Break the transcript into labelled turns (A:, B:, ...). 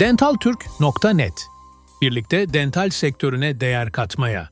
A: dentaltürk.net Birlikte dental sektörüne değer katmaya.